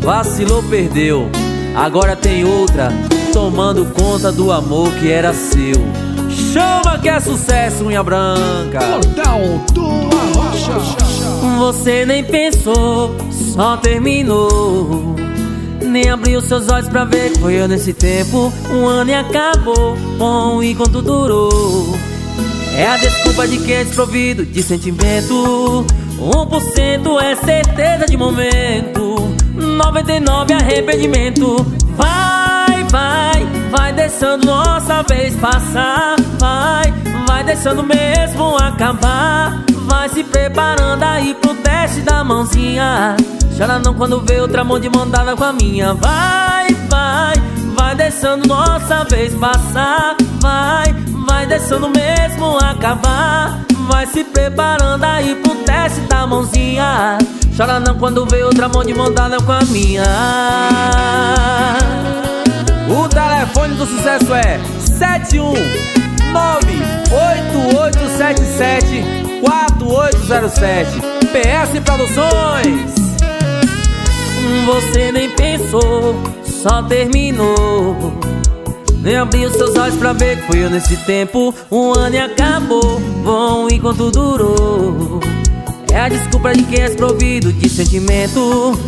vacilou, perdeu. Agora tem outra tomando conta do amor que era seu. Chama que é sucesso, unha branca. Portal do Arrocha. Você nem pensou, só terminou. Nem abriu seus olhos pra ver que foi eu nesse tempo. Um ano e acabou, bom enquanto durou. É a desculpa de quem é desprovido de sentimento. 1% é certeza de momento. 99 arrependimento. Vai, vai, vai deixando nossa vez passar. Vai, vai deixando mesmo acabar. Vai se preparando aí pro teste da mãozinha. Chora não quando vê outra mão de mandada com a minha. Vai, vai, vai deixando nossa vez passar. Vai, vai deixando mesmo acabar. Vai se preparando aí pro teste da mãozinha. Chora não quando vê outra mão de mandada com a minha. O telefone do sucesso é 71988774807 PS Produções. Você nem pensou, só terminou. Nem abriu seus olhos pra ver que foi eu nesse tempo. Um ano e acabou, bom enquanto durou. É a desculpa de quem é desprovido de sentimento.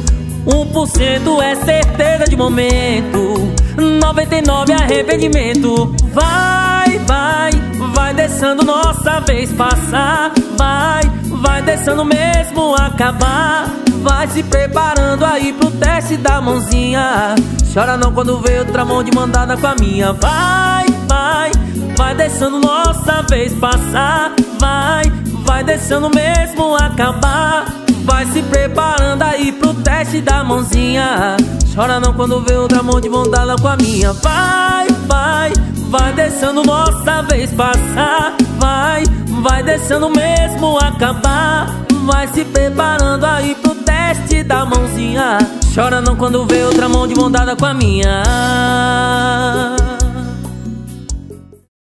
1% é certeza de momento. 99 arrependimento. Vai, vai, vai deixando nossa vez passar. Vai, vai deixando mesmo acabar. Vai se preparando aí pro teste da mãozinha. Chora não quando vê outra mão de mandada com a minha. Vai, vai, vai deixando nossa vez passar. Vai, vai deixando mesmo acabar. Vai se preparando aí pro teste da mãozinha. Chora não quando vê outra mão de mandada com a minha. Vai, vai, vai deixando nossa vez passar. Vai, vai deixando mesmo acabar. Vai se preparando aí pro teste da mãozinha. Chora não quando vê outra mão de mão dada com a minha.